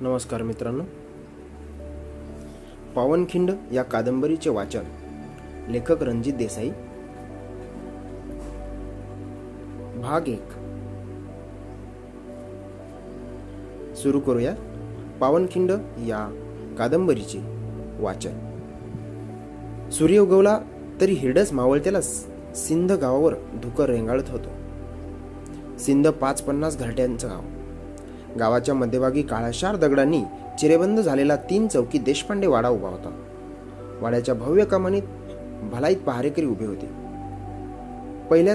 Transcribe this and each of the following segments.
نمسکار مانکھری چھک رنجیت دیسائی سرو کرویا پاون کھنڈ یا کادبری چین سوری اگولا تری ہند گا دھوک راتو سند پچ پنس گرٹیاں گاؤں گاواگی کا دگڑی چیری بند چوکی واڑا کام پہارے پہلے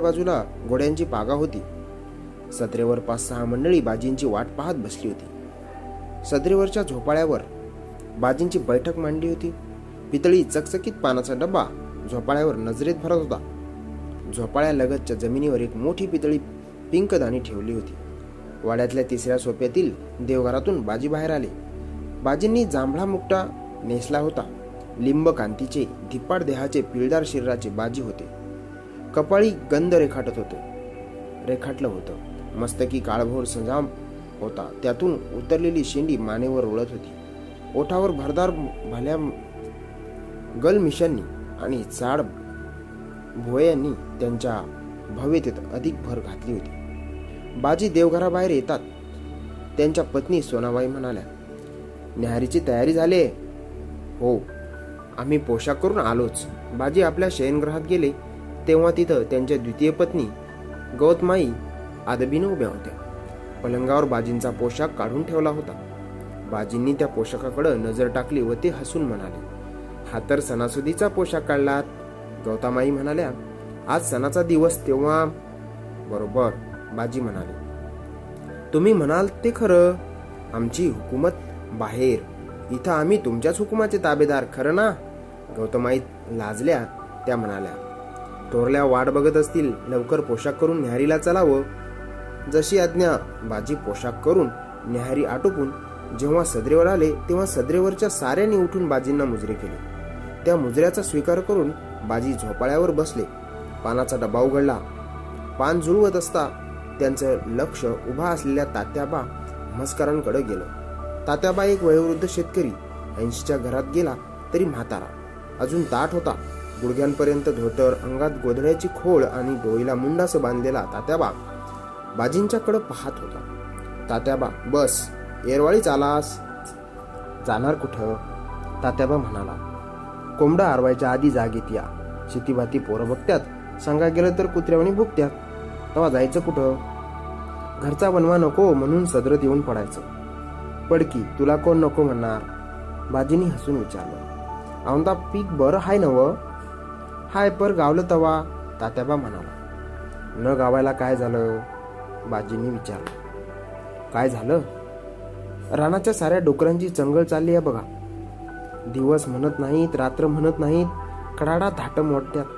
باجو گھوڑیاں میری بس لیتی ستریور بجی بڑی مان لی ہوتی پتہ چکچک پانچ ڈبا جاتا زوپا لگتنی ایک موٹی پیتھی پیولی ہوتی وڈیات سوپل دیو گھرات بجی باہر آجی مانتی ہوتے کپا گند ریخاٹ رکھاٹل ہوجا ہوتا شےدار گلمیشن ادھک بجی دیوگرا باہر یہ تیاری ہوشاک کروچ باجی اپنے شیئر گرات گیوتی پتنی گوتمائی آدبی نے پلنگ باجی کا پوشاک کاڑھنٹا کڑ نظر ٹالی و تھی ہسون منالی ہاتر سناسدی کا پوشاک کاڑتامیا آج سنا چاہتا دس برابر تم آ گو بگشا کری آٹوک جانا سدریور آدریور سایا کرنا ڈبا اگڑ تاتیاب مسکار کڑ گیل تک ویو شریشی گیلا تری ماتارا اجن داٹ ہوتا گوڑگی ڈوئی باندھ لاتیاب بجی کڑ پاتا تاتیاب بس ایروڑی چلاس جان کٹ تاتیاب کومبڈا ہر وائر آدھی جاگی باتی پور بکتیات سنگا گیل کتریا بکت بنوا نکو سدر دونوں پڑا چڑکی تا کون نکو مار بجی نے ہسون آؤندا پیک بر ہے نا پر گاؤل تب تایاب منال ن گا باجی نے سارے ڈوکر چی چنگل چل رہی ہے بگا دس رات نہیں کڑاڑا دھاٹم وٹیات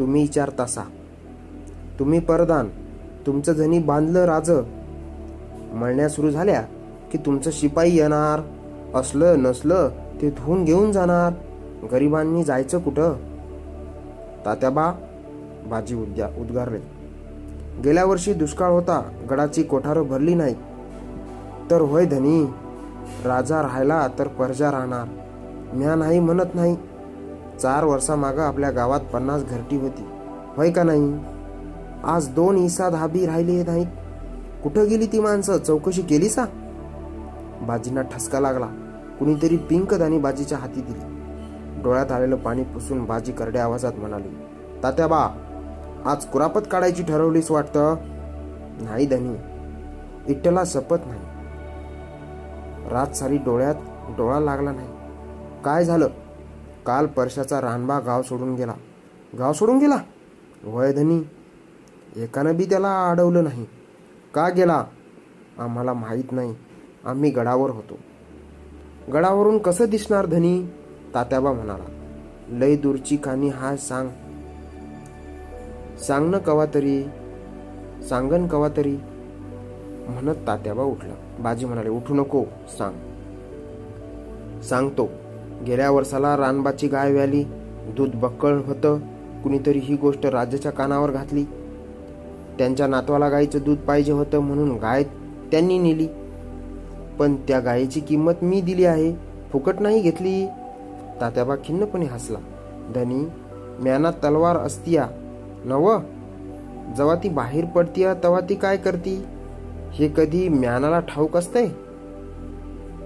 تم تصا تھی پردان تمہیں شپا نسل گیون گریبان کٹ تجیار رہے گی دشکل ہوتا گڑا چھٹار بھر لی نہیں تو ہوئے دا رہا تو پرجا رہت چار وسا معا اپ پنس گرٹی ہوتی ہو نہیں آج دونس کٹ گیلی تیس چوکی بھاسکا لگی باجی ہاتھی ڈونی پسند بجی کرڈیا آوازات آج کوراپت کا سپت نہیں رات ساری ڈوڑا لگا نہیں کا رانببا گا سوڈن گیلا گا سوڈ گیلا وی دن بھی اڑو لوگ گڑور ہو گڑ کس دس تبا ملا لرچی کا سواتری سواتری تٹلا باجی منالی اٹھو نکو سنگ تو گیار ونبا چی گائے ویلی دودھ بکر ہوتا کنتری گوشت راجیہ کاتوا لائی چاہے ہوتے گائے نیلی پن گائے کتنی ہے فکٹ نہیں گیت تاتیاب خنپنی ہسلا دنی میاں تلوار استییا نو جی باہر پڑتییا تی کرتی کدی میاک است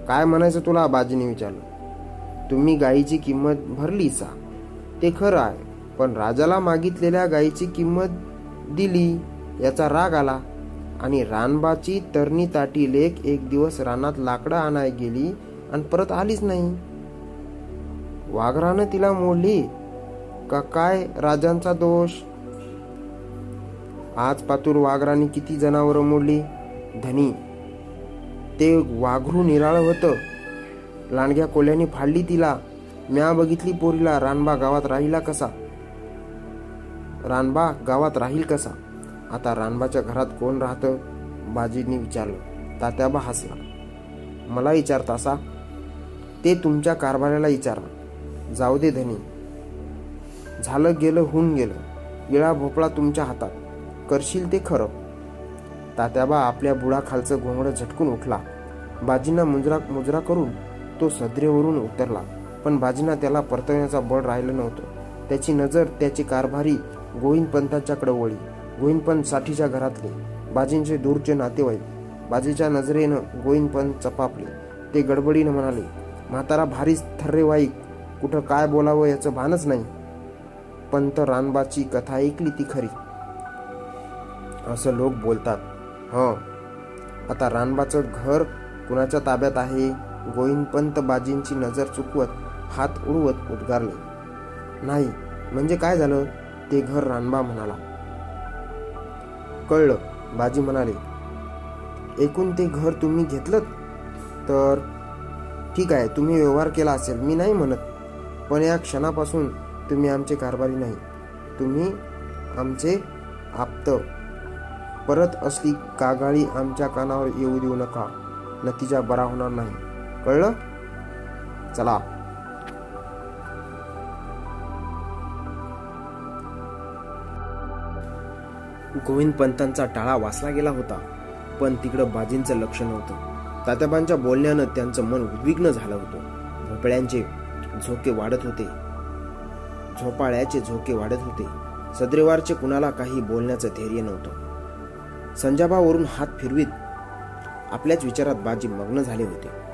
کا تاج نے تمہیں گائی چیمت دلی راٹی لے ایک دنات نہیں ویلا موڑی راجنچ آج پاتور وگران کتنی جناور موڑی دنی وگھر ہوتا لانڈیا کو بگلی پوری ملا جاؤ دے دے ہو گیل گیلا بھوپڑا تمام ہاتھ کرشل تایابا اپنے بوڑھا خال گھونڈ جٹکن اٹھلا بجینا مجرا مجرا کر تو سدرے پنجی نا پرتنے نزرے پن چپ گڑبڑی ماتارا باری تھر وائک کٹ بولا بھانچ نہیں پنت رنبا چی کتھا تی خری لوگ بولتا ہوں رنبا چھوٹا تبیات ہے گوئن پنت بجی نظر چکوت ہاتھ اڑوتار پاس تمہیں آرباری نہیں تمہیں آپ پرت اس لیے کاگا آم کاؤ نکا نتیجہ برا ہونا نہیں گوڑا وسلا گیلا ہوتا پن تک بولنے منگنیا کے سدریوار کنا بولنے نجابا وات پھر اپنے مگن ہوتے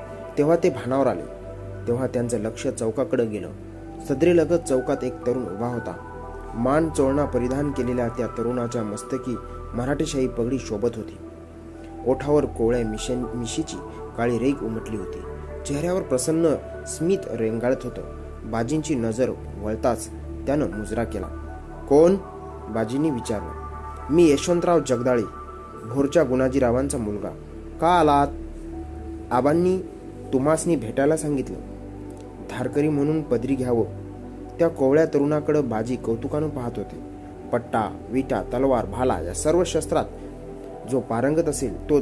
نظر وغتا کون بجی نے گوناجی راوان کا آبان تمسنی بھیارکری منہ پدری گیا کولوارے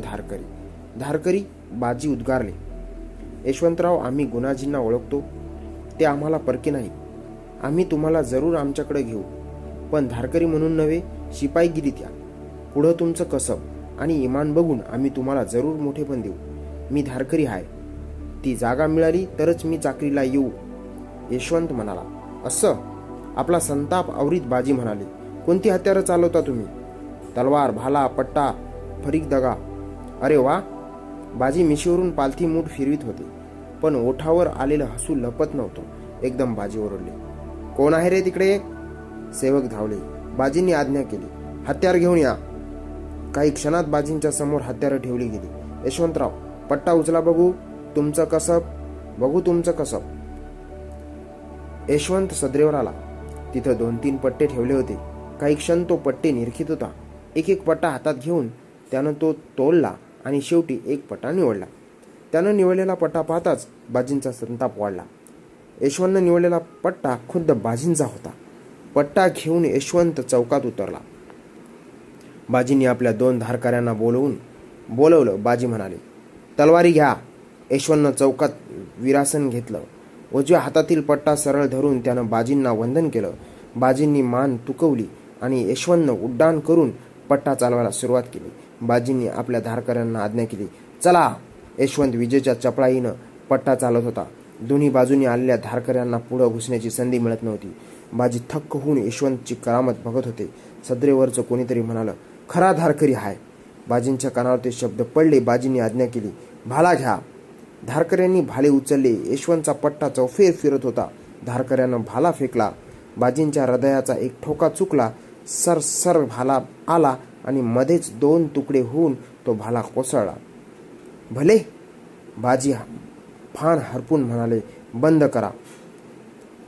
دھارکری دھارکری بجی ادگار یشوتراؤ آجیو پرکے نہیں آر آم گے نو شاہ گیریت کسب بگھے پن دیکھ تھی جاگا ملا می چاکریشوت مناسب ہتار چلوتا تمہیں تلوار بھا پٹا فریق دگا ارے وا بجی میشیور پالتی موٹ فیوت ہوتی پنٹاور آسو لپت نوتھ ایک دم بجی اور آجا کیتر گے کنات بجی سمو ہتر گیلی یشوتر پٹا اچلا بگو تم چسب بگو تم چسب یشوت سدریور آن پٹے ہوتے کااتی ایک پٹا نوڑی پٹا پاستا یشوت نے پٹا خدی کا ہوتا پٹا گیون یشوت چوکات باجی نے اپنے دونوں دھارکا بول بول بجی منالی تلواری گیا یشون چوکات ویراسن ہاتھ پٹا سر بجی ودن یشونت کرپلا پٹا چلتا بجونی آنا پڑ گی سنت نوتی بازی تھک ہوشونت کی کرامت بگت ہوتے سدریوری منال خرا دھارکری ہا بجی کا شبد پڑی آجا کیھال دھارکر یشوت کا پٹا چوفی ہوتا دھارکیاں ہرپون بند کرا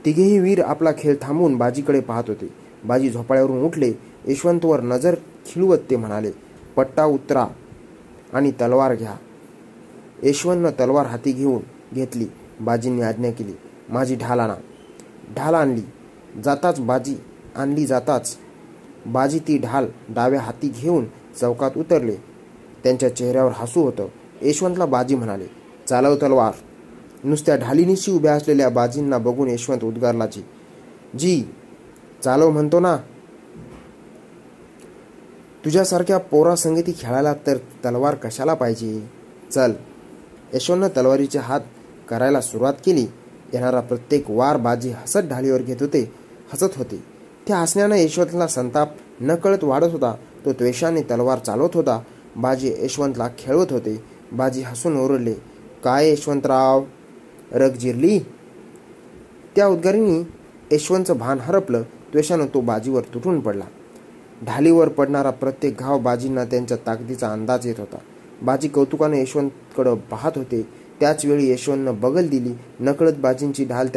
تھیر اپنا خیل تھام بجی کڑ پاتے بجی جھوپیا یشوت و نظر کھیلوت پٹا اترا تلوار گیا یشونت تلوار ہاتھی گے آجا کے لیے مجی ڈھال آنا ڈال آلی جاتا جاتا چی تی ڈھال ڈاویا ہاتھی گے چوکات اتر چہرہ ہسو ہوتا یشوت لازی منالی چالو تلوار نسطنیشی ابیا بجینا بگن یشوت ادگار لے جی چالو منتو نا تجاز سارکھا پوارا سنگی کھیلا تلوار کشا لے چل یشونت تلواری سے ہاتھ کرا سروات کیتک وار بجی ہست ڈھالی ہوتے ہست ہوتے ہسنے یشوت سنتاپ نکل واڑ ہوتا تو تلوار چلوت ہوتا بجی یشوت لے بجی ہسن اولی کاشوتراو رگ جیرلی یشوت چان ہرپل تک بجیور تٹن پڑھاور پڑنا پرت گاؤ بازی تاکہ انداز د بجی کوت یشوت کڑ پاتے یشون بغل دیکھی نکل بجی ڈھال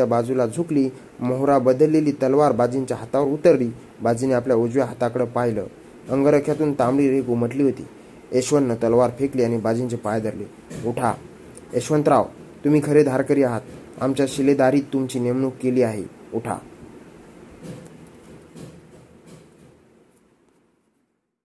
موہرا بدل بجی ہاتا اتر لیجینے ہاتا کھل اگرکھیات تانبڑی ریگ امٹلی ہوتی یشوت ن تلوار پھینکلی اور بجی پی درا یشوتراؤ تمہیں خرے دھارکری آملداری تم کی نیمک